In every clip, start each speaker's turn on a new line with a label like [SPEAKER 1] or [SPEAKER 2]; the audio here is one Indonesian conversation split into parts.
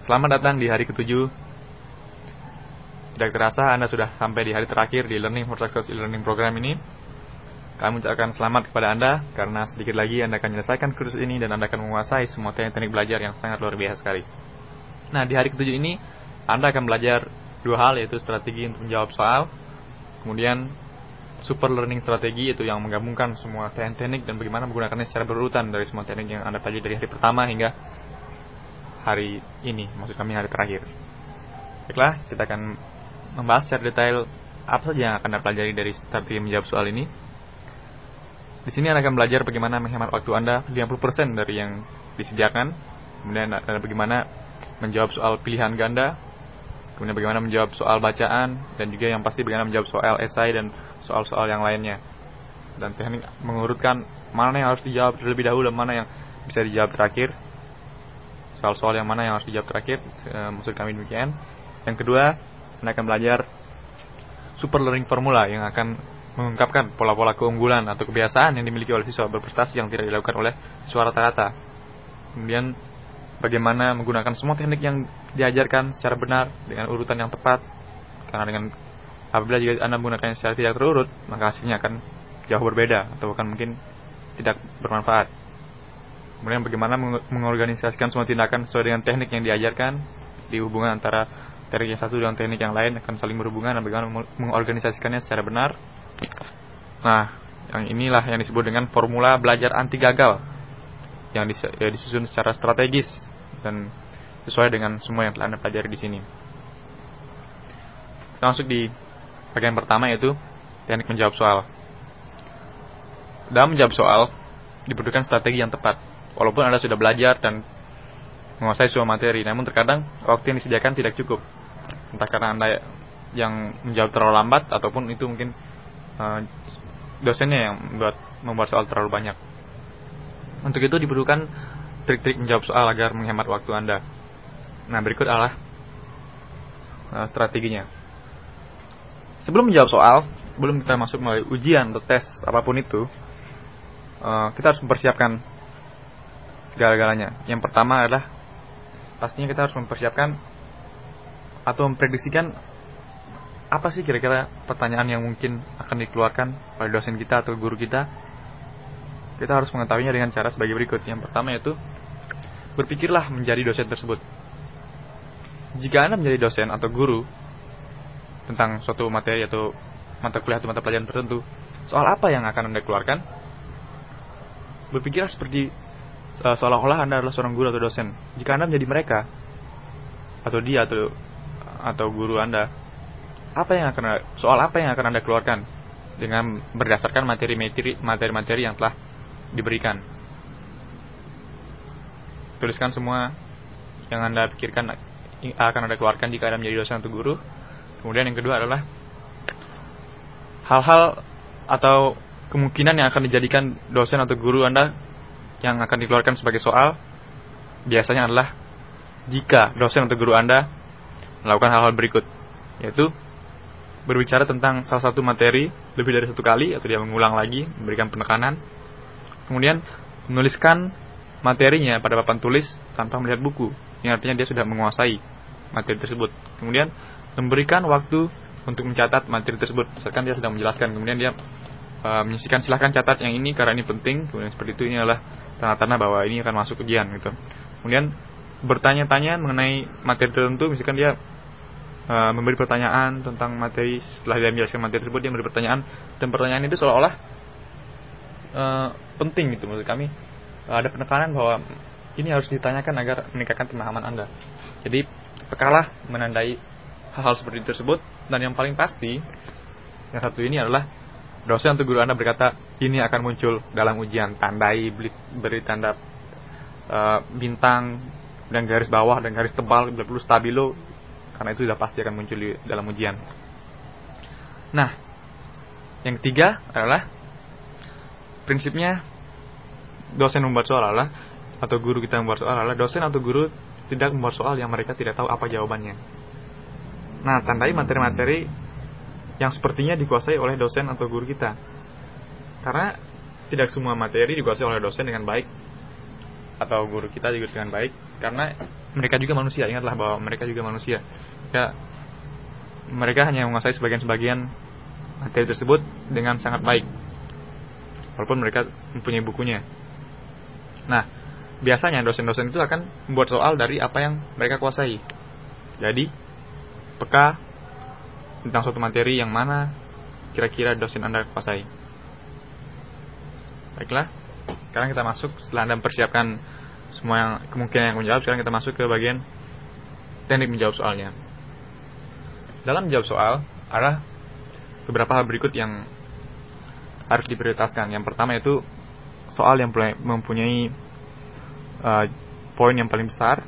[SPEAKER 1] Selamat datang di hari ketujuh. Tidak terasa Anda sudah sampai di hari terakhir di Learning for Success e-learning program ini. Kami ucapkan selamat kepada Anda karena sedikit lagi Anda akan menyelesaikan kursus ini dan Anda akan menguasai semua teknik-teknik belajar yang sangat luar biasa sekali. Nah, di hari ketujuh ini Anda akan belajar dua hal yaitu strategi untuk menjawab soal, kemudian super learning strategi itu yang menggabungkan semua teknik-teknik dan bagaimana menggunakannya secara berurutan dari semua teknik yang Anda pelajari dari hari pertama hingga hari ini, maksud kami hari terakhir. Baiklah, kita akan membahas secara detail apa saja yang akan Anda pelajari dari strategi menjawab soal ini. Di sini Anda akan belajar bagaimana menghemat waktu Anda 50% dari yang disediakan, kemudian Anda bagaimana menjawab soal pilihan ganda, kemudian bagaimana menjawab soal bacaan, dan juga yang pasti bagaimana menjawab soal esai dan soal-soal yang lainnya. Dan teknik mengurutkan mana yang harus dijawab terlebih dahulu dan mana yang bisa dijawab terakhir soal-soal yang mana yang harus dijawab terakhir e, maksud kami demikian. Yang kedua anda akan belajar super learning formula yang akan mengungkapkan pola-pola keunggulan atau kebiasaan yang dimiliki oleh siswa berprestasi yang tidak dilakukan oleh siswa rata-rata. Kemudian bagaimana menggunakan semua teknik yang diajarkan secara benar dengan urutan yang tepat. Karena dengan apabila jika anda menggunakannya secara tidak terurut maka hasilnya akan jauh berbeda atau bahkan mungkin tidak bermanfaat Kemudian bagaimana mengorganisasikan semua tindakan sesuai dengan teknik yang diajarkan di hubungan antara teknik yang satu dengan teknik yang lain akan saling berhubungan dan bagaimana mengorganisasikannya secara benar. Nah, yang inilah yang disebut dengan formula belajar anti gagal yang ya, disusun secara strategis dan sesuai dengan semua yang telah Anda pelajari di sini. Kita masuk di bagian pertama yaitu teknik menjawab soal. Dalam menjawab soal dibutuhkan strategi yang tepat walaupun Anda sudah belajar dan menguasai semua materi, namun terkadang waktu yang disediakan tidak cukup. Entah karena Anda yang menjawab terlalu lambat ataupun itu mungkin uh, dosennya yang membuat membuat soal terlalu banyak. Untuk itu dibutuhkan trik-trik menjawab soal agar menghemat waktu Anda. Nah, berikut adalah uh, strateginya. Sebelum menjawab soal, sebelum kita masuk melalui ujian atau tes apa pun itu, uh, kita harus mempersiapkan segala-galanya. Yang pertama adalah pastinya kita harus mempersiapkan atau memprediksikan apa sih kira-kira pertanyaan yang mungkin akan dikeluarkan oleh dosen kita atau guru kita. Kita harus mengetahuinya dengan cara sebagai berikut. Yang pertama yaitu berpikirlah menjadi dosen tersebut. Jika Anda menjadi dosen atau guru tentang suatu materi atau mata kuliah atau mata pelajaran tertentu, soal apa yang akan Anda keluarkan? Berpikirlah seperti uh, seolah-olah Anda adalah seorang guru atau dosen. Jika Anda menjadi mereka atau dia atau atau guru Anda, apa yang akan soal apa yang akan Anda keluarkan dengan berdasarkan materi-materi materi-materi yang telah diberikan. Tuliskan semua yang Anda pikirkan akan Anda keluarkan jika Anda menjadi dosen atau guru. Kemudian yang kedua adalah hal-hal atau kemungkinan yang akan dijadikan dosen atau guru Anda yang akan dikeluarkan sebagai soal biasanya adalah jika dosen atau guru Anda melakukan hal-hal berikut, yaitu berbicara tentang salah satu materi lebih dari satu kali atau dia mengulang lagi, memberikan penekanan, kemudian menuliskan materinya pada papan tulis tanpa melihat buku, yang artinya dia sudah menguasai materi tersebut. Kemudian memberikan waktu untuk mencatat materi tersebut, misalkan dia sedang menjelaskan, kemudian dia uh, menyisikan silahkan catat yang ini karena ini penting, kemudian seperti itu ini adalah tanda-tanda bahwa ini akan masuk ujian gitu. Kemudian bertanya-tanya mengenai materi tertentu, misalkan dia uh, memberi pertanyaan tentang materi setelah dia menjelaskan materi tersebut dia memberi pertanyaan dan pertanyaan itu seolah-olah uh, penting gitu menurut kami uh, ada penekanan bahwa ini harus ditanyakan agar meningkatkan pemahaman anda. Jadi pekalah menandai hal-hal seperti tersebut dan yang paling pasti yang satu ini adalah dosen atau guru Anda berkata ini akan muncul dalam ujian, tandai beri, tanda uh, bintang dan garis bawah dan garis tebal bila perlu stabilo karena itu sudah pasti akan muncul di dalam ujian. Nah, yang ketiga adalah prinsipnya dosen membuat soal adalah atau guru kita membuat soal adalah dosen atau guru tidak membuat soal yang mereka tidak tahu apa jawabannya. Nah, tandai materi-materi yang sepertinya dikuasai oleh dosen atau guru kita. Karena tidak semua materi dikuasai oleh dosen dengan baik. atau guru kita juga dengan baik karena mereka juga manusia ingatlah bahwa mereka juga manusia ya mereka hanya menguasai sebagian-sebagian materi tersebut dengan sangat baik walaupun mereka mempunyai bukunya nah biasanya dosen-dosen itu akan membuat soal dari apa yang mereka kuasai jadi peka tentang suatu materi yang mana kira-kira dosen anda kuasai. Baiklah sekarang kita masuk setelah anda mempersiapkan semua yang kemungkinan yang menjawab sekarang kita masuk ke bagian teknik menjawab soalnya. Dalam menjawab soal ada beberapa hal berikut yang harus diprioritaskan. Yang pertama itu soal yang mempunyai uh, poin yang paling besar.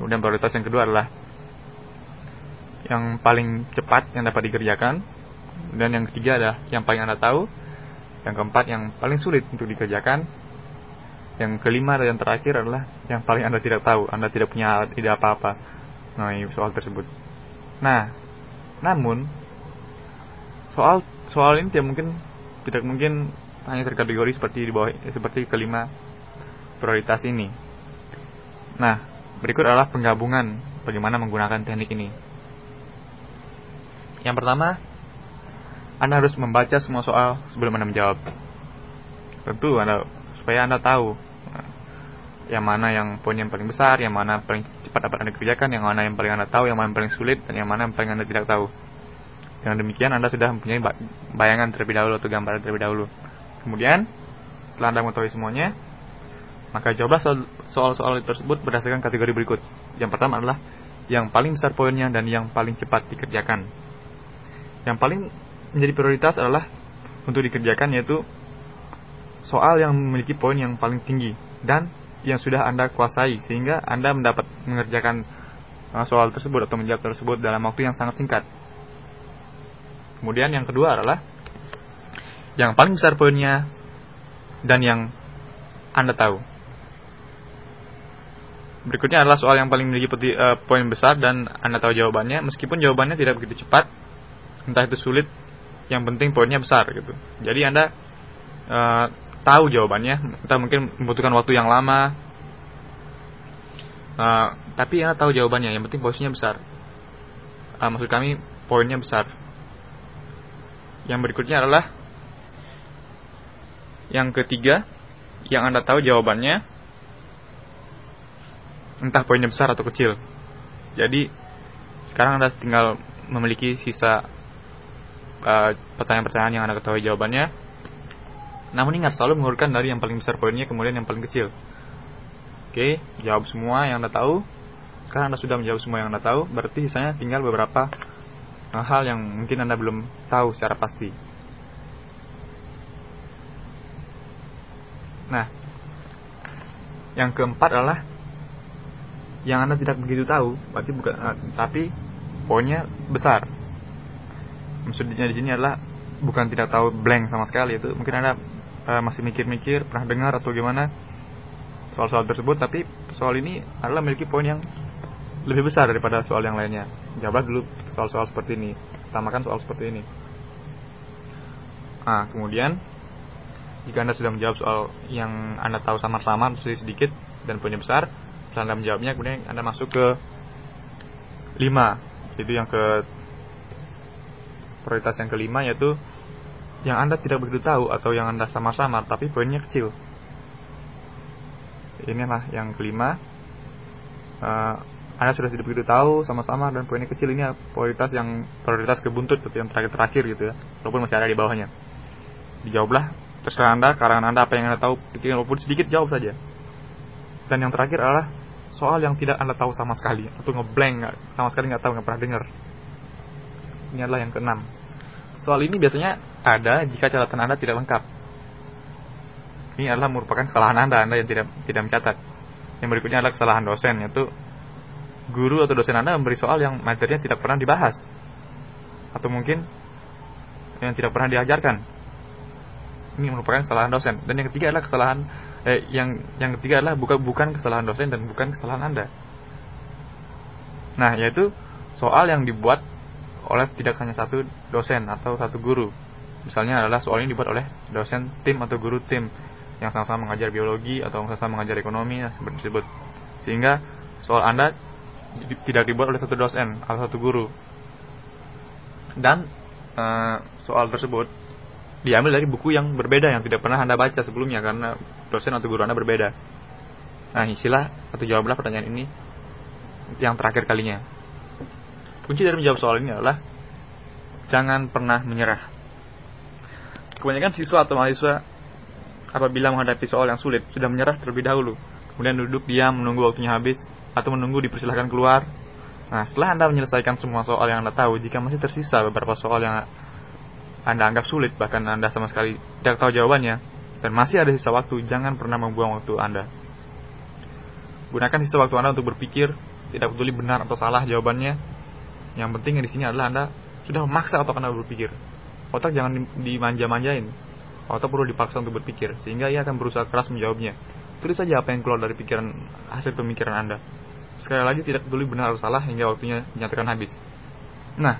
[SPEAKER 1] Kemudian prioritas yang kedua adalah yang paling cepat yang dapat dikerjakan dan yang ketiga adalah yang paling anda tahu yang keempat yang paling sulit untuk dikerjakan yang kelima dan yang terakhir adalah yang paling Anda tidak tahu, Anda tidak punya ide apa-apa mengenai soal tersebut. Nah, namun soal soal ini tidak mungkin tidak mungkin hanya terkategori seperti di bawah seperti kelima prioritas ini. Nah, berikut adalah penggabungan bagaimana menggunakan teknik ini. Yang pertama, Anda harus membaca semua soal sebelum Anda menjawab. Tentu Anda supaya Anda tahu nah, yang mana yang poin yang paling besar, yang mana paling cepat dapat Anda kerjakan, yang mana yang paling Anda tahu, yang mana yang paling sulit, dan yang mana yang paling Anda tidak tahu. Dengan demikian Anda sudah mempunyai bayangan terlebih dahulu atau gambaran terlebih dahulu. Kemudian, setelah Anda mengetahui semuanya, maka jawablah soal-soal tersebut berdasarkan kategori berikut. Yang pertama adalah yang paling besar poinnya dan yang paling cepat dikerjakan. Yang paling menjadi prioritas adalah untuk dikerjakan yaitu soal yang memiliki poin yang paling tinggi dan yang sudah Anda kuasai sehingga Anda mendapat mengerjakan uh, soal tersebut atau menjawab tersebut dalam waktu yang sangat singkat. Kemudian yang kedua adalah yang paling besar poinnya dan yang Anda tahu. Berikutnya adalah soal yang paling memiliki uh, poin besar dan Anda tahu jawabannya meskipun jawabannya tidak begitu cepat, entah itu sulit, yang penting poinnya besar gitu. Jadi Anda uh, tahu jawabannya, kita mungkin membutuhkan waktu yang lama. Uh, tapi ya tahu jawabannya, yang penting posisinya besar. Uh, maksud kami poinnya besar. Yang berikutnya adalah yang ketiga, yang Anda tahu jawabannya entah poinnya besar atau kecil. Jadi sekarang Anda tinggal memiliki sisa pertanyaan-pertanyaan uh, yang Anda ketahui jawabannya namun ingat selalu mengurutkan dari yang paling besar poinnya kemudian yang paling kecil. Oke, jawab semua yang Anda tahu. Karena Anda sudah menjawab semua yang Anda tahu, berarti sisanya tinggal beberapa hal yang mungkin Anda belum tahu secara pasti. Nah, yang keempat adalah yang Anda tidak begitu tahu, berarti bukan uh, tapi poinnya besar. Maksudnya di sini adalah bukan tidak tahu blank sama sekali. Itu mungkin anda uh, masih mikir-mikir pernah dengar atau gimana soal-soal tersebut tapi soal ini adalah memiliki poin yang lebih besar daripada soal yang lainnya. Jawablah dulu soal-soal seperti ini. Utamakan soal seperti ini. Nah kemudian jika anda sudah menjawab soal yang anda tahu samar-samar sedikit dan poinnya besar setelah anda menjawabnya kemudian anda masuk ke 5 itu yang ke prioritas yang kelima yaitu yang Anda tidak begitu tahu atau yang Anda sama-sama tapi poinnya kecil. Inilah yang kelima. Uh, anda sudah tidak begitu tahu sama-sama dan poinnya kecil ini prioritas yang prioritas kebuntut atau yang terakhir-terakhir gitu ya. Walaupun masih ada di bawahnya. Dijawablah terserah Anda, karangan Anda apa yang Anda tahu, pikirkan walaupun sedikit jawab saja. Dan yang terakhir adalah soal yang tidak Anda tahu sama sekali atau ngeblank sama sekali nggak tahu nggak pernah dengar. Ini adalah yang keenam. Soal ini biasanya ada jika catatan Anda tidak lengkap. Ini adalah merupakan kesalahan Anda, Anda yang tidak tidak mencatat. Yang berikutnya adalah kesalahan dosen, yaitu guru atau dosen Anda memberi soal yang materinya tidak pernah dibahas. Atau mungkin yang tidak pernah diajarkan. Ini merupakan kesalahan dosen. Dan yang ketiga adalah kesalahan eh, yang yang ketiga adalah bukan bukan kesalahan dosen dan bukan kesalahan Anda. Nah, yaitu soal yang dibuat oleh tidak hanya satu dosen atau satu guru. Misalnya adalah soal ini dibuat oleh dosen tim atau guru tim yang sama-sama mengajar biologi atau sama-sama mengajar ekonomi seperti disebut. Sehingga soal Anda tidak dibuat oleh satu dosen atau satu guru. Dan uh, soal tersebut diambil dari buku yang berbeda yang tidak pernah Anda baca sebelumnya karena dosen atau guru Anda berbeda. Nah, isilah atau jawablah pertanyaan ini yang terakhir kalinya. Kunci dari menjawab soal ini adalah jangan pernah menyerah. Kebanyakan siswa atau mahasiswa apabila menghadapi soal yang sulit sudah menyerah terlebih dahulu, kemudian duduk diam menunggu waktunya habis atau menunggu dipersilahkan keluar. Nah, setelah Anda menyelesaikan semua soal yang Anda tahu, jika masih tersisa beberapa soal yang anda anggap sulit, bahkan Anda sama sekali tidak tahu jawabannya, dan masih ada sisa waktu, jangan pernah membuang waktu Anda. Gunakan sisa waktu Anda untuk berpikir, tidak peduli benar atau salah jawabannya. Yang penting di sini adalah Anda sudah memaksa otak Anda berpikir. Otak jangan dimanja-manjain. Otak perlu dipaksa untuk berpikir, sehingga ia akan berusaha keras menjawabnya. Tulis saja apa yang keluar dari pikiran hasil pemikiran Anda. Sekali lagi tidak peduli benar atau salah hingga waktunya dinyatakan habis. Nah,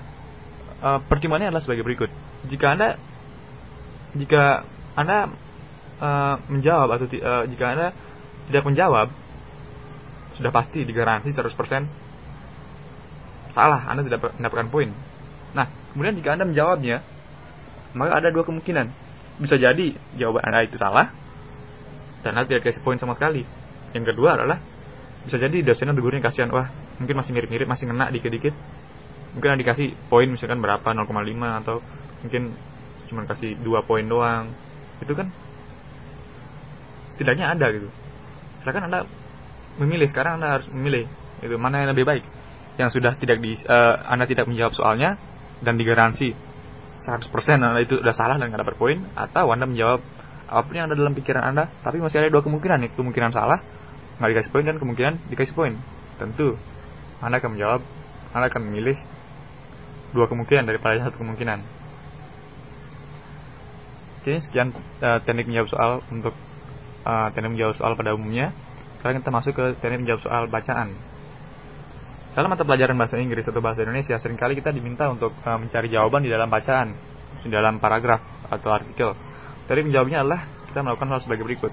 [SPEAKER 1] uh, pertimbangannya adalah sebagai berikut. Jika Anda jika Anda uh, menjawab atau uh, jika Anda tidak menjawab sudah pasti digaransi 100% salah, Anda tidak mendapatkan poin. Nah, kemudian jika Anda menjawabnya, maka ada dua kemungkinan. Bisa jadi jawaban Anda itu salah dan Anda tidak kasih poin sama sekali. Yang kedua adalah bisa jadi dosennya atau kasihan, wah mungkin masih mirip-mirip, masih ngena dikit-dikit, mungkin ada dikasih poin misalkan berapa 0,5 atau mungkin cuma kasih dua poin doang itu kan setidaknya ada gitu silakan anda memilih sekarang anda harus memilih itu mana yang lebih baik yang sudah tidak di uh, anda tidak menjawab soalnya dan digaransi 100% anda itu sudah salah dan nggak dapat poin atau anda menjawab apa pun yang ada dalam pikiran anda tapi masih ada dua kemungkinan nih kemungkinan salah nggak dikasih poin dan kemungkinan dikasih poin tentu anda akan menjawab anda akan memilih dua kemungkinan daripada satu kemungkinan. Oke, sekian uh, teknik menjawab soal untuk uh, teknik menjawab soal pada umumnya. Sekarang kita masuk ke teknik menjawab soal bacaan. Dalam mata pelajaran bahasa Inggris atau bahasa Indonesia, sering kali kita diminta untuk uh, mencari jawaban di dalam bacaan, di dalam paragraf atau artikel. Teknik menjawabnya adalah kita melakukan hal sebagai berikut.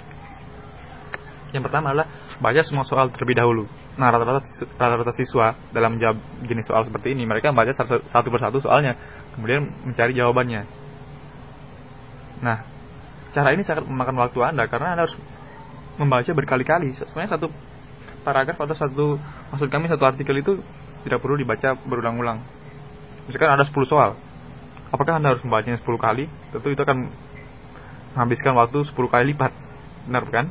[SPEAKER 1] Yang pertama adalah baca semua soal terlebih dahulu. Nah, rata-rata rata-rata siswa dalam menjawab jenis soal seperti ini, mereka membaca satu persatu soalnya, kemudian mencari jawabannya. Nah, cara ini sangat memakan waktu Anda karena Anda harus membaca berkali-kali. Sebenarnya satu paragraf atau satu maksud kami satu artikel itu tidak perlu dibaca berulang-ulang. Misalkan ada 10 soal. Apakah Anda harus membacanya 10 kali? Tentu itu akan menghabiskan waktu 10 kali lipat. Benar kan?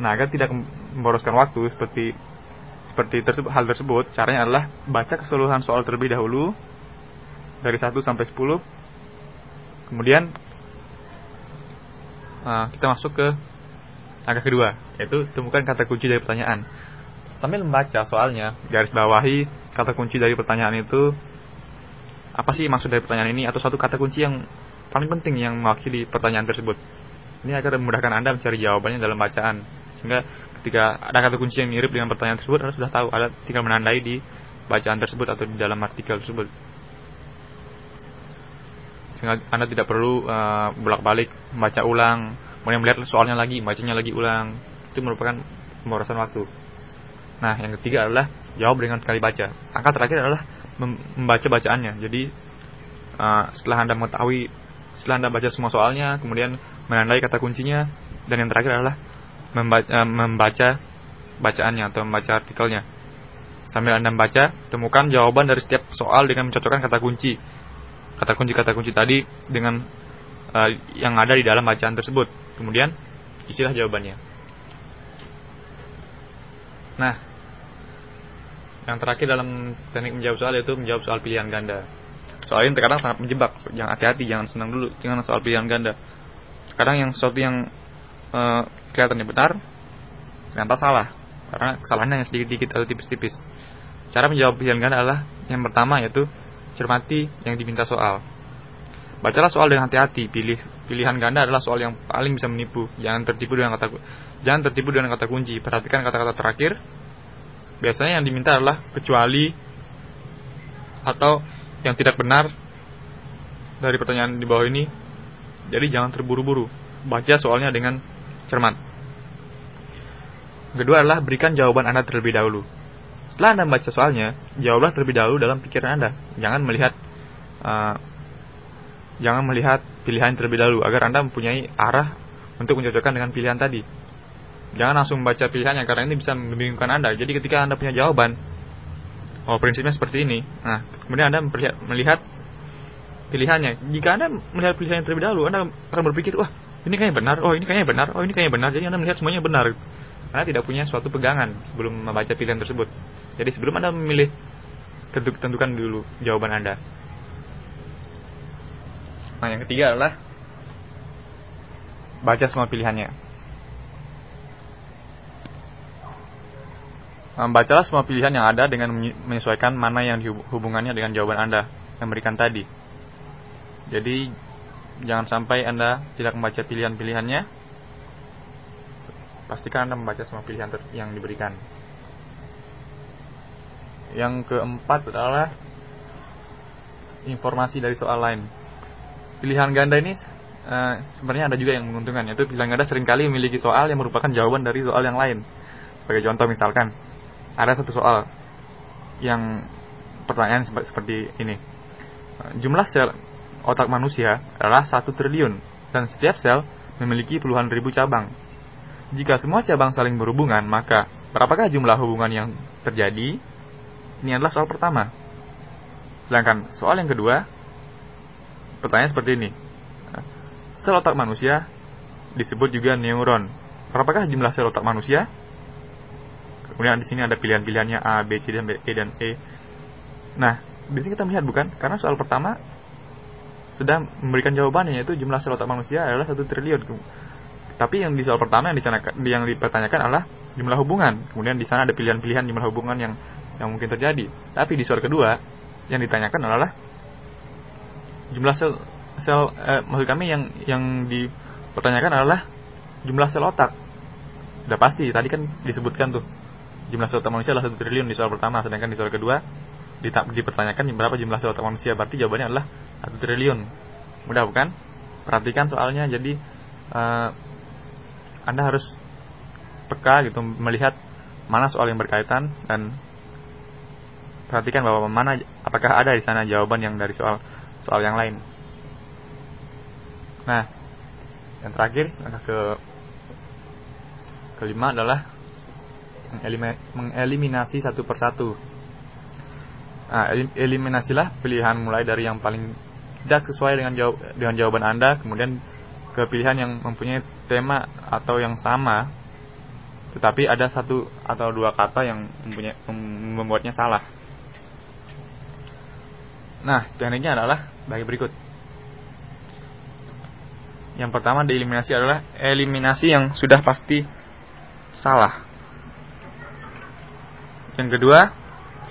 [SPEAKER 1] Nah, agar tidak memboroskan waktu seperti seperti tersebut, hal tersebut, caranya adalah baca keseluruhan soal terlebih dahulu dari 1 sampai 10. Kemudian uh, kita masuk ke angka kedua, yaitu temukan kata kunci dari pertanyaan. Sambil membaca soalnya, garis bawahi kata kunci dari pertanyaan itu apa sih maksud dari pertanyaan ini atau satu kata kunci yang paling penting yang mewakili pertanyaan tersebut. Ini akan memudahkan Anda mencari jawabannya dalam bacaan sehingga ketika ada kata kunci yang mirip dengan pertanyaan tersebut Anda sudah tahu ada tinggal menandai di bacaan tersebut atau di dalam artikel tersebut sehingga Anda tidak perlu uh, bolak-balik membaca ulang kemudian melihat soalnya lagi bacanya lagi ulang itu merupakan pemborosan waktu nah yang ketiga adalah jawab dengan sekali baca angka terakhir adalah membaca bacaannya jadi uh, setelah Anda mengetahui setelah Anda baca semua soalnya kemudian menandai kata kuncinya dan yang terakhir adalah membaca, eh, membaca bacaannya atau membaca artikelnya. Sambil Anda membaca, temukan jawaban dari setiap soal dengan mencocokkan kata kunci. Kata kunci-kata kunci tadi dengan uh, yang ada di dalam bacaan tersebut. Kemudian isilah jawabannya. Nah, yang terakhir dalam teknik menjawab soal yaitu menjawab soal pilihan ganda. Soal ini terkadang sangat menjebak. Jangan hati-hati, jangan senang dulu. Jangan soal pilihan ganda. Kadang yang sesuatu yang uh, kelihatannya benar ternyata salah karena kesalahannya yang sedikit-sedikit atau tipis-tipis cara menjawab pilihan ganda adalah yang pertama yaitu cermati yang diminta soal bacalah soal dengan hati-hati pilih pilihan ganda adalah soal yang paling bisa menipu jangan tertipu dengan kata jangan tertipu dengan kata kunci perhatikan kata-kata terakhir biasanya yang diminta adalah kecuali atau yang tidak benar dari pertanyaan di bawah ini jadi jangan terburu-buru baca soalnya dengan cermat. Kedua adalah berikan jawaban Anda terlebih dahulu. Setelah Anda membaca soalnya, jawablah terlebih dahulu dalam pikiran Anda. Jangan melihat uh, jangan melihat pilihan terlebih dahulu agar Anda mempunyai arah untuk mencocokkan dengan pilihan tadi. Jangan langsung membaca pilihannya karena ini bisa membingungkan Anda. Jadi ketika Anda punya jawaban, oh prinsipnya seperti ini. Nah, kemudian Anda melihat, pilihannya. Jika Anda melihat pilihan yang terlebih dahulu, Anda akan berpikir, wah ini kayaknya benar, oh ini kayaknya benar, oh ini kayaknya benar. Jadi Anda melihat semuanya benar. Karena tidak punya suatu pegangan sebelum membaca pilihan tersebut. Jadi sebelum Anda memilih, tentukan dulu jawaban Anda. Nah, yang ketiga adalah baca semua pilihannya. Membacalah semua pilihan yang ada dengan menyesuaikan mana yang hubungannya dengan jawaban Anda yang berikan tadi. Jadi jangan sampai Anda tidak membaca pilihan-pilihannya. Pastikan Anda membaca semua pilihan yang diberikan. Yang keempat adalah informasi dari soal lain. Pilihan ganda ini uh, sebenarnya ada juga yang menguntungkan, yaitu pilihan ganda sering kali memiliki soal yang merupakan jawaban dari soal yang lain. Sebagai contoh misalkan, ada satu soal yang pertanyaan seperti ini. Jumlah sel otak manusia adalah satu triliun dan setiap sel memiliki puluhan ribu cabang. Jika semua cabang saling berhubungan, maka berapakah jumlah hubungan yang terjadi? Ini adalah soal pertama. Sedangkan soal yang kedua, pertanyaan seperti ini. Sel otak manusia disebut juga neuron. Berapakah jumlah sel otak manusia? Kemudian di sini ada pilihan-pilihannya A, B, C, dan B, E, dan E. Nah, di sini kita melihat bukan? Karena soal pertama sudah memberikan jawabannya yaitu jumlah sel otak manusia adalah satu triliun. Tapi yang di soal pertama yang yang dipertanyakan adalah jumlah hubungan. Kemudian di sana ada pilihan-pilihan jumlah hubungan yang yang mungkin terjadi. Tapi di soal kedua yang ditanyakan adalah jumlah sel sel eh, maksud kami yang yang dipertanyakan adalah jumlah sel otak. Sudah pasti tadi kan disebutkan tuh jumlah sel otak manusia adalah satu triliun di soal pertama, sedangkan di soal kedua dipertanyakan berapa jumlah sel otak manusia. Berarti jawabannya adalah satu triliun. Mudah bukan? Perhatikan soalnya jadi uh, anda harus peka gitu melihat mana soal yang berkaitan dan perhatikan bahwa mana apakah ada di sana jawaban yang dari soal soal yang lain nah yang terakhir angka ke kelima adalah mengeliminasi satu persatu Nah, eliminasilah pilihan mulai dari yang paling tidak sesuai dengan jawab dengan jawaban Anda, kemudian ke pilihan yang mempunyai tema atau yang sama, tetapi ada satu atau dua kata yang mempunyai, membuatnya salah. Nah, tekniknya adalah bagi berikut. Yang pertama dieliminasi adalah eliminasi yang sudah pasti salah. Yang kedua,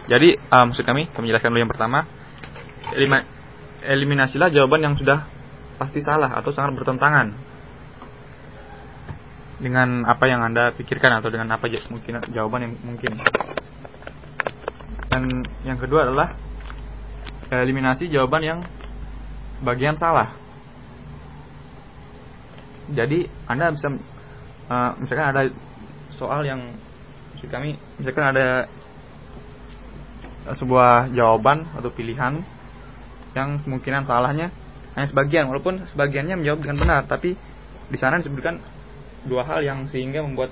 [SPEAKER 1] jadi uh, maksud kami, kami jelaskan dulu yang pertama, elima, eliminasilah jawaban yang sudah pasti salah atau sangat bertentangan dengan apa yang anda pikirkan atau dengan apa mungkin jawaban yang mungkin. Dan yang kedua adalah eliminasi jawaban yang bagian salah. Jadi anda bisa uh, misalkan ada soal yang kami misalkan ada sebuah jawaban atau pilihan yang kemungkinan salahnya hanya sebagian walaupun sebagiannya menjawab dengan benar tapi di sana disebutkan dua hal yang sehingga membuat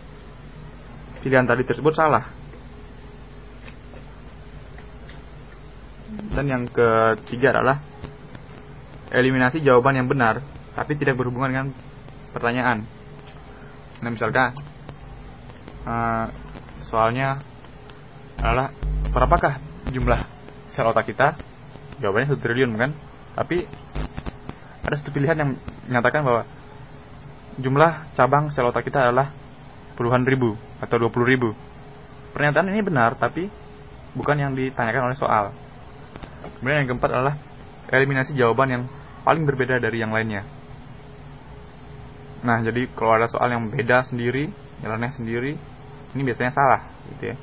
[SPEAKER 1] pilihan tadi tersebut salah dan yang ketiga adalah eliminasi jawaban yang benar tapi tidak berhubungan dengan pertanyaan. Nah misalkan uh, soalnya adalah berapakah jumlah sel otak kita? Jawabannya satu triliun kan? Tapi ada satu pilihan yang menyatakan bahwa jumlah cabang sel otak kita adalah puluhan ribu atau dua puluh ribu. Pernyataan ini benar tapi bukan yang ditanyakan oleh soal kemudian yang keempat adalah eliminasi jawaban yang paling berbeda dari yang lainnya nah jadi kalau ada soal yang beda sendiri jalannya sendiri ini biasanya salah gitu ya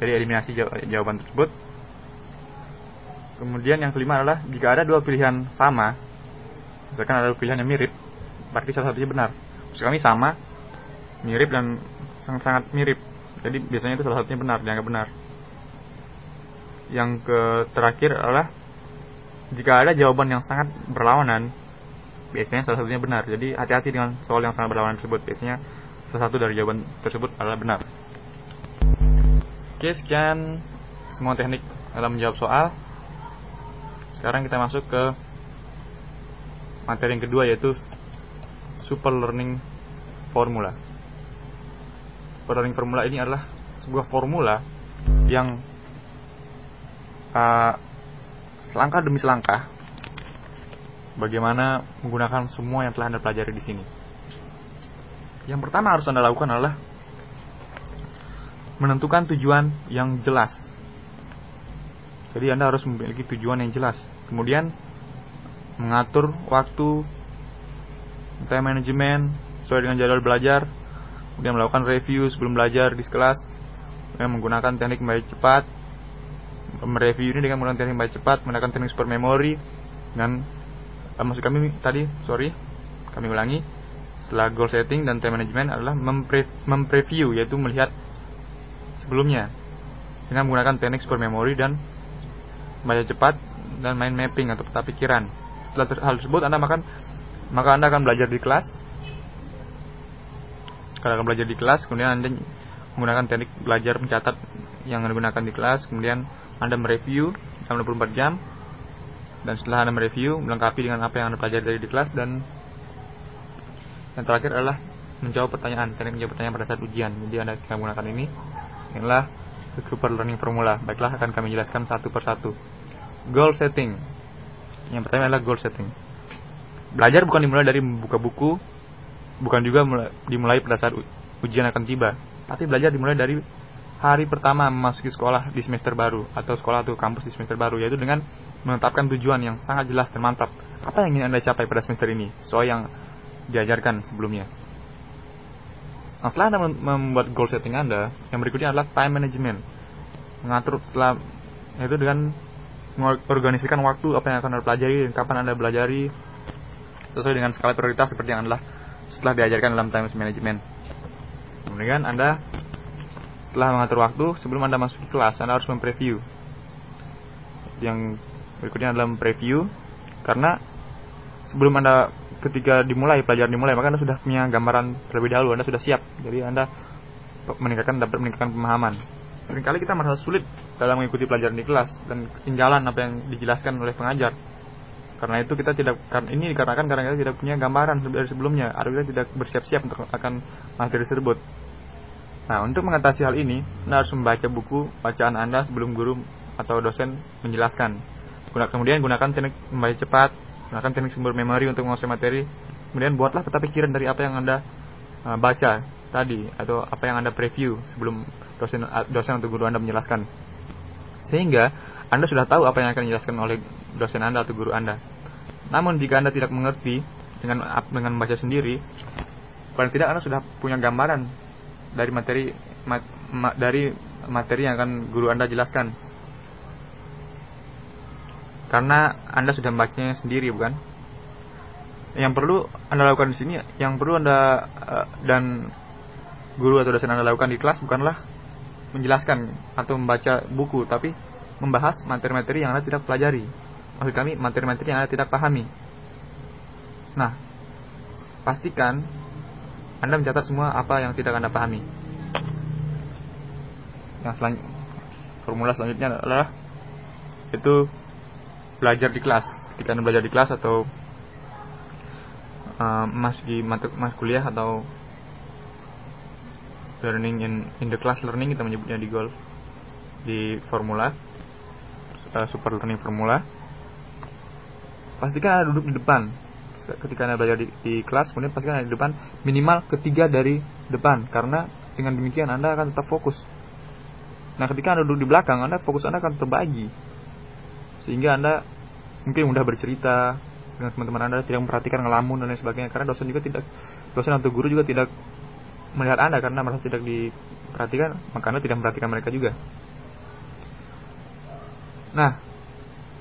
[SPEAKER 1] dari eliminasi jawaban tersebut. Kemudian yang kelima adalah jika ada dua pilihan sama, misalkan ada dua pilihan yang mirip, berarti salah satunya benar. maksud kami sama mirip dan sangat sangat mirip jadi biasanya itu salah satunya benar dianggap benar yang ke terakhir adalah jika ada jawaban yang sangat berlawanan biasanya salah satunya benar. Jadi hati-hati dengan soal yang sangat berlawanan tersebut. Biasanya salah satu dari jawaban tersebut adalah benar. Oke sekian semua teknik dalam menjawab soal. Sekarang kita masuk ke materi yang kedua yaitu super learning formula. Super learning formula ini adalah sebuah formula yang uh, selangkah demi selangkah bagaimana menggunakan semua yang telah Anda pelajari di sini. Yang pertama harus Anda lakukan adalah menentukan tujuan yang jelas. Jadi Anda harus memiliki tujuan yang jelas. Kemudian mengatur waktu, time management sesuai dengan jadwal belajar, kemudian melakukan review sebelum belajar di kelas, kemudian menggunakan teknik membaca cepat, mereview ini dengan menggunakan teknik membaca cepat, menggunakan teknik super memory, dan uh, maksud kami tadi sorry kami ulangi setelah goal setting dan time management adalah mempre mempreview yaitu melihat sebelumnya dengan menggunakan teknik super memory dan baca cepat dan main mapping atau peta pikiran. Setelah hal tersebut anda makan maka anda akan belajar di kelas. Kalau akan belajar di kelas kemudian anda menggunakan teknik belajar mencatat yang anda gunakan di kelas kemudian anda mereview selama 24 jam dan setelah Anda mereview melengkapi dengan apa yang Anda pelajari dari di kelas dan yang terakhir adalah menjawab pertanyaan teknik menjawab pertanyaan pada saat ujian. Jadi Anda bisa menggunakan ini. Inilah super learning formula. Baiklah akan kami jelaskan satu persatu. Goal setting. Yang pertama adalah goal setting. Belajar bukan dimulai dari membuka buku bukan juga dimulai pada saat ujian akan tiba tapi belajar dimulai dari hari pertama memasuki sekolah di semester baru atau sekolah atau kampus di semester baru yaitu dengan menetapkan tujuan yang sangat jelas dan mantap. Apa yang ingin Anda capai pada semester ini sesuai yang diajarkan sebelumnya. Nah, setelah Anda membuat goal setting Anda, yang berikutnya adalah time management. Mengatur setelah itu dengan mengorganisasikan waktu apa yang akan Anda pelajari dan kapan Anda belajari sesuai dengan skala prioritas seperti yang adalah setelah diajarkan dalam time management. Kemudian Anda setelah mengatur waktu, sebelum Anda masuk ke kelas, Anda harus mempreview. Yang berikutnya adalah mempreview, karena sebelum Anda ketika dimulai, pelajaran dimulai, maka Anda sudah punya gambaran terlebih dahulu, Anda sudah siap. Jadi Anda meningkatkan dapat meningkatkan pemahaman. Seringkali kita merasa sulit dalam mengikuti pelajaran di kelas dan ketinggalan apa yang dijelaskan oleh pengajar. Karena itu kita tidak kan ini dikarenakan karena kita tidak punya gambaran dari sebelumnya atau kita tidak bersiap-siap untuk akan materi tersebut. Nah, untuk mengatasi hal ini, Anda harus membaca buku bacaan Anda sebelum guru atau dosen menjelaskan. Kemudian gunakan teknik membaca cepat, gunakan teknik sumber memori untuk menguasai materi. Kemudian buatlah peta pikiran dari apa yang Anda uh, baca tadi atau apa yang Anda preview sebelum dosen dosen atau guru Anda menjelaskan. Sehingga Anda sudah tahu apa yang akan dijelaskan oleh dosen Anda atau guru Anda. Namun jika Anda tidak mengerti dengan dengan membaca sendiri, paling tidak Anda sudah punya gambaran dari materi mat, ma, dari materi yang akan guru Anda jelaskan. Karena Anda sudah membacanya sendiri, bukan? Yang perlu Anda lakukan di sini, yang perlu Anda uh, dan guru atau dosen Anda lakukan di kelas bukanlah menjelaskan atau membaca buku, tapi membahas materi-materi yang Anda tidak pelajari. Maksud kami, materi-materi yang Anda tidak pahami. Nah, pastikan anda mencatat semua apa yang tidak Anda pahami. Yang selanjutnya, formula selanjutnya adalah itu belajar di kelas. Ketika Anda belajar di kelas atau uh, masuk di mas kuliah atau learning in in the class learning kita menyebutnya di goal di formula uh, super learning formula pastikan Anda duduk di depan ketika anda belajar di, di kelas kemudian pastikan anda di depan minimal ketiga dari depan. Karena dengan demikian anda akan tetap fokus. Nah ketika anda duduk di belakang anda fokus anda akan terbagi sehingga anda mungkin mudah bercerita dengan teman-teman anda tidak memperhatikan ngelamun dan lain sebagainya. Karena dosen juga tidak dosen atau guru juga tidak melihat anda karena merasa tidak diperhatikan maka anda tidak memperhatikan mereka juga. Nah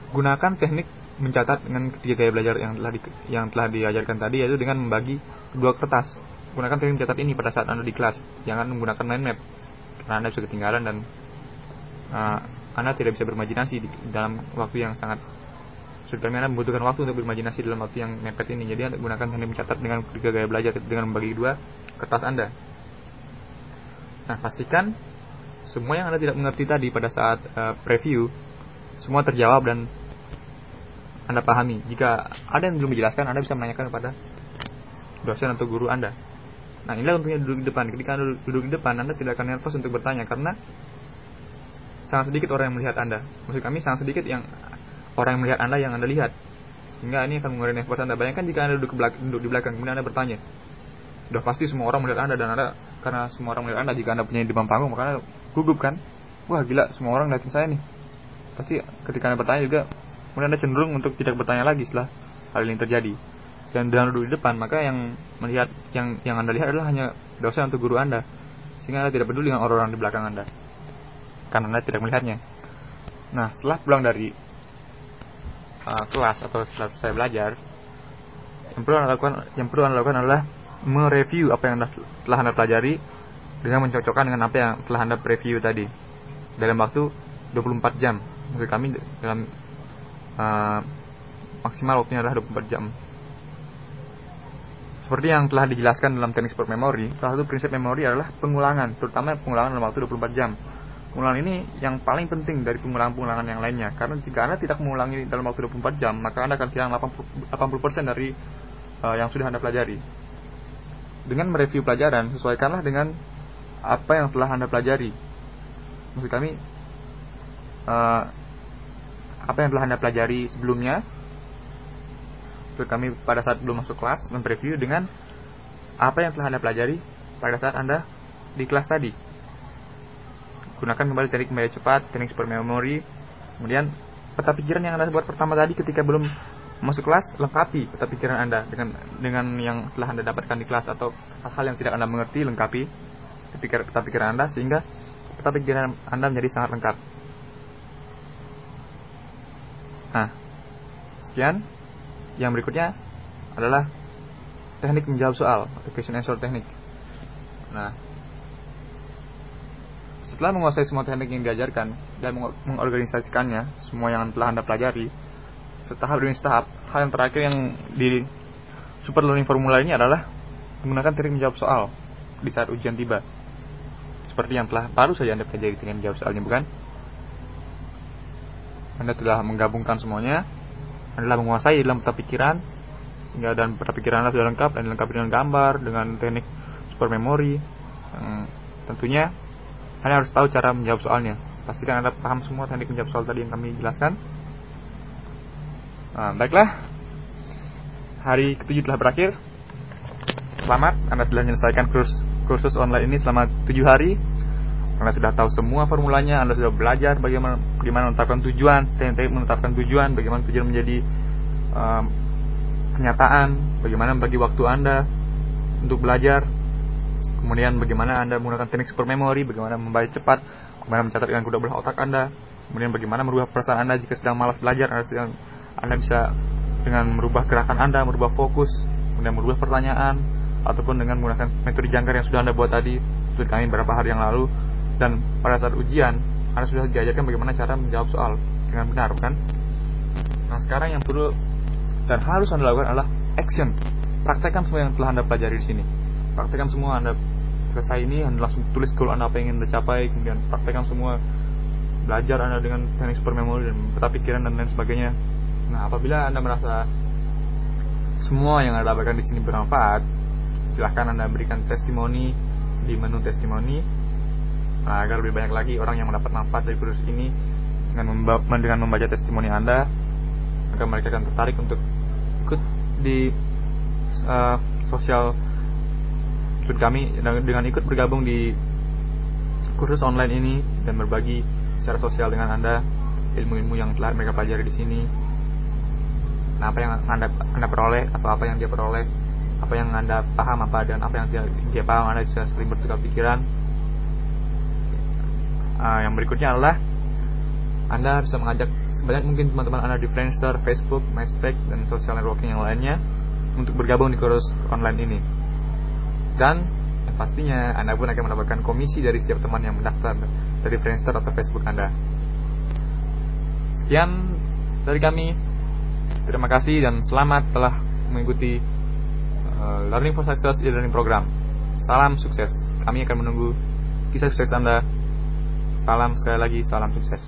[SPEAKER 1] gunakan teknik mencatat dengan ketiga gaya belajar yang telah di, yang telah diajarkan tadi yaitu dengan membagi dua kertas gunakan teknik mencatat ini pada saat Anda di kelas. Jangan menggunakan mind map karena Anda bisa ketinggalan dan uh, Anda tidak bisa berimajinasi di, dalam waktu yang sangat. Kami Anda membutuhkan waktu untuk berimajinasi dalam waktu yang mepet ini. Jadi Anda gunakan teknik mencatat dengan tiga gaya belajar dengan membagi dua kertas Anda. Nah, pastikan semua yang Anda tidak mengerti tadi pada saat uh, preview semua terjawab dan Anda pahami. Jika ada yang belum dijelaskan, Anda bisa menanyakan kepada dosen atau guru Anda. Nah, inilah tentunya duduk di depan. Ketika Anda duduk di depan, Anda tidak akan nervous untuk bertanya karena sangat sedikit orang yang melihat Anda. Maksud kami sangat sedikit yang orang yang melihat Anda yang Anda lihat. Sehingga ini akan mengurangi nervous Anda. Bayangkan jika Anda duduk, belakang, duduk di belakang, kemudian Anda bertanya. Sudah pasti semua orang melihat Anda dan Anda karena semua orang melihat Anda jika Anda punya di depan panggung, maka Anda gugup kan? Wah gila, semua orang lihatin saya nih. Pasti ketika Anda bertanya juga, kemudian Anda cenderung untuk tidak bertanya lagi setelah hal ini terjadi. Dan dengan duduk di depan maka yang melihat yang yang anda lihat adalah hanya dosen atau guru anda. Sehingga anda tidak peduli dengan orang-orang di belakang anda. Karena anda tidak melihatnya. Nah setelah pulang dari uh, kelas atau setelah saya belajar yang perlu anda lakukan yang perlu anda lakukan adalah mereview apa yang anda, telah anda pelajari dengan mencocokkan dengan apa yang telah anda preview tadi. Dalam waktu 24 jam. Maksud kami dalam uh, maksimal waktunya adalah 24 jam seperti yang telah dijelaskan dalam teknik sport memory, salah satu prinsip memori adalah pengulangan, terutama pengulangan dalam waktu 24 jam. Pengulangan ini yang paling penting dari pengulangan-pengulangan yang lainnya, karena jika Anda tidak mengulangi dalam waktu 24 jam, maka Anda akan kehilangan 80%, 80% dari uh, yang sudah Anda pelajari. Dengan mereview pelajaran, sesuaikanlah dengan apa yang telah Anda pelajari. Maksud kami, uh, apa yang telah Anda pelajari sebelumnya, kami pada saat belum masuk kelas mempreview dengan apa yang telah Anda pelajari pada saat Anda di kelas tadi. Gunakan kembali teknik membayar cepat, teknik super memory, kemudian peta pikiran yang Anda buat pertama tadi ketika belum masuk kelas, lengkapi peta pikiran Anda dengan dengan yang telah Anda dapatkan di kelas atau hal-hal yang tidak Anda mengerti, lengkapi peta pikiran Anda sehingga peta pikiran Anda menjadi sangat lengkap. Nah, sekian yang berikutnya adalah teknik menjawab soal atau question answer teknik. Nah, setelah menguasai semua teknik yang diajarkan dan mengorganisasikannya, semua yang telah Anda pelajari, setahap demi setahap, hal yang terakhir yang di Super Learning Formula ini adalah menggunakan teknik menjawab soal di saat ujian tiba. Seperti yang telah baru saja Anda pelajari dengan menjawab soalnya, bukan? Anda telah menggabungkan semuanya. Adalah menguasai dalam peta pikiran sehingga dan peta pikiran Anda sudah lengkap dan dilengkapi dengan gambar dengan teknik super memory yang tentunya Anda harus tahu cara menjawab soalnya. Pastikan Anda paham semua teknik menjawab soal tadi yang kami jelaskan. Nah, baiklah. Hari ketujuh telah berakhir. Selamat Anda sudah menyelesaikan kursus kursus online ini selama tujuh hari. Anda sudah tahu semua formulanya, Anda sudah belajar bagaimana bagaimana menetapkan tujuan, teknik menetapkan tujuan, bagaimana tujuan menjadi um, kenyataan, bagaimana membagi waktu Anda untuk belajar, kemudian bagaimana Anda menggunakan teknik super memory, bagaimana membaca cepat, bagaimana mencatat dengan kedua belah otak Anda, kemudian bagaimana merubah perasaan Anda jika sedang malas belajar, Anda, sedang, anda bisa dengan merubah gerakan Anda, merubah fokus, kemudian merubah pertanyaan, ataupun dengan menggunakan metode jangkar yang sudah Anda buat tadi, studi kami beberapa hari yang lalu, dan pada saat ujian Anda sudah diajarkan bagaimana cara menjawab soal dengan benar kan nah sekarang yang perlu dan harus Anda lakukan adalah action. Praktekkan semua yang telah Anda pelajari di sini. Praktekkan semua Anda selesai ini Anda langsung tulis goal Anda apa yang ingin Anda kemudian praktekkan semua belajar Anda dengan teknik super memory dan peta pikiran dan lain sebagainya. Nah apabila Anda merasa semua yang Anda dapatkan di sini bermanfaat silahkan Anda berikan testimoni di menu testimoni agar lebih banyak lagi orang yang mendapat manfaat dari kursus ini dengan, memba dengan membaca testimoni Anda, maka mereka akan tertarik untuk ikut di uh, sosial ikut kami dengan ikut bergabung di kursus online ini dan berbagi secara sosial dengan Anda ilmu-ilmu yang telah mereka pelajari di sini. Nah, apa yang Anda Anda peroleh atau apa yang dia peroleh, apa yang Anda paham apa dan apa yang dia, dia paham Anda bisa saling bertukar pikiran uh, yang berikutnya adalah Anda bisa mengajak sebanyak mungkin teman-teman Anda di Friendster, Facebook, MySpace, dan social networking yang lainnya untuk bergabung di kursus online ini. dan pastinya Anda pun akan mendapatkan komisi dari setiap teman yang mendaftar dari Friendster atau Facebook Anda. Sekian dari kami. Terima kasih dan selamat telah mengikuti uh, Learning for Success e-learning program. Salam sukses. Kami akan menunggu kisah sukses Anda. Salam sekali lagi, salam sukses.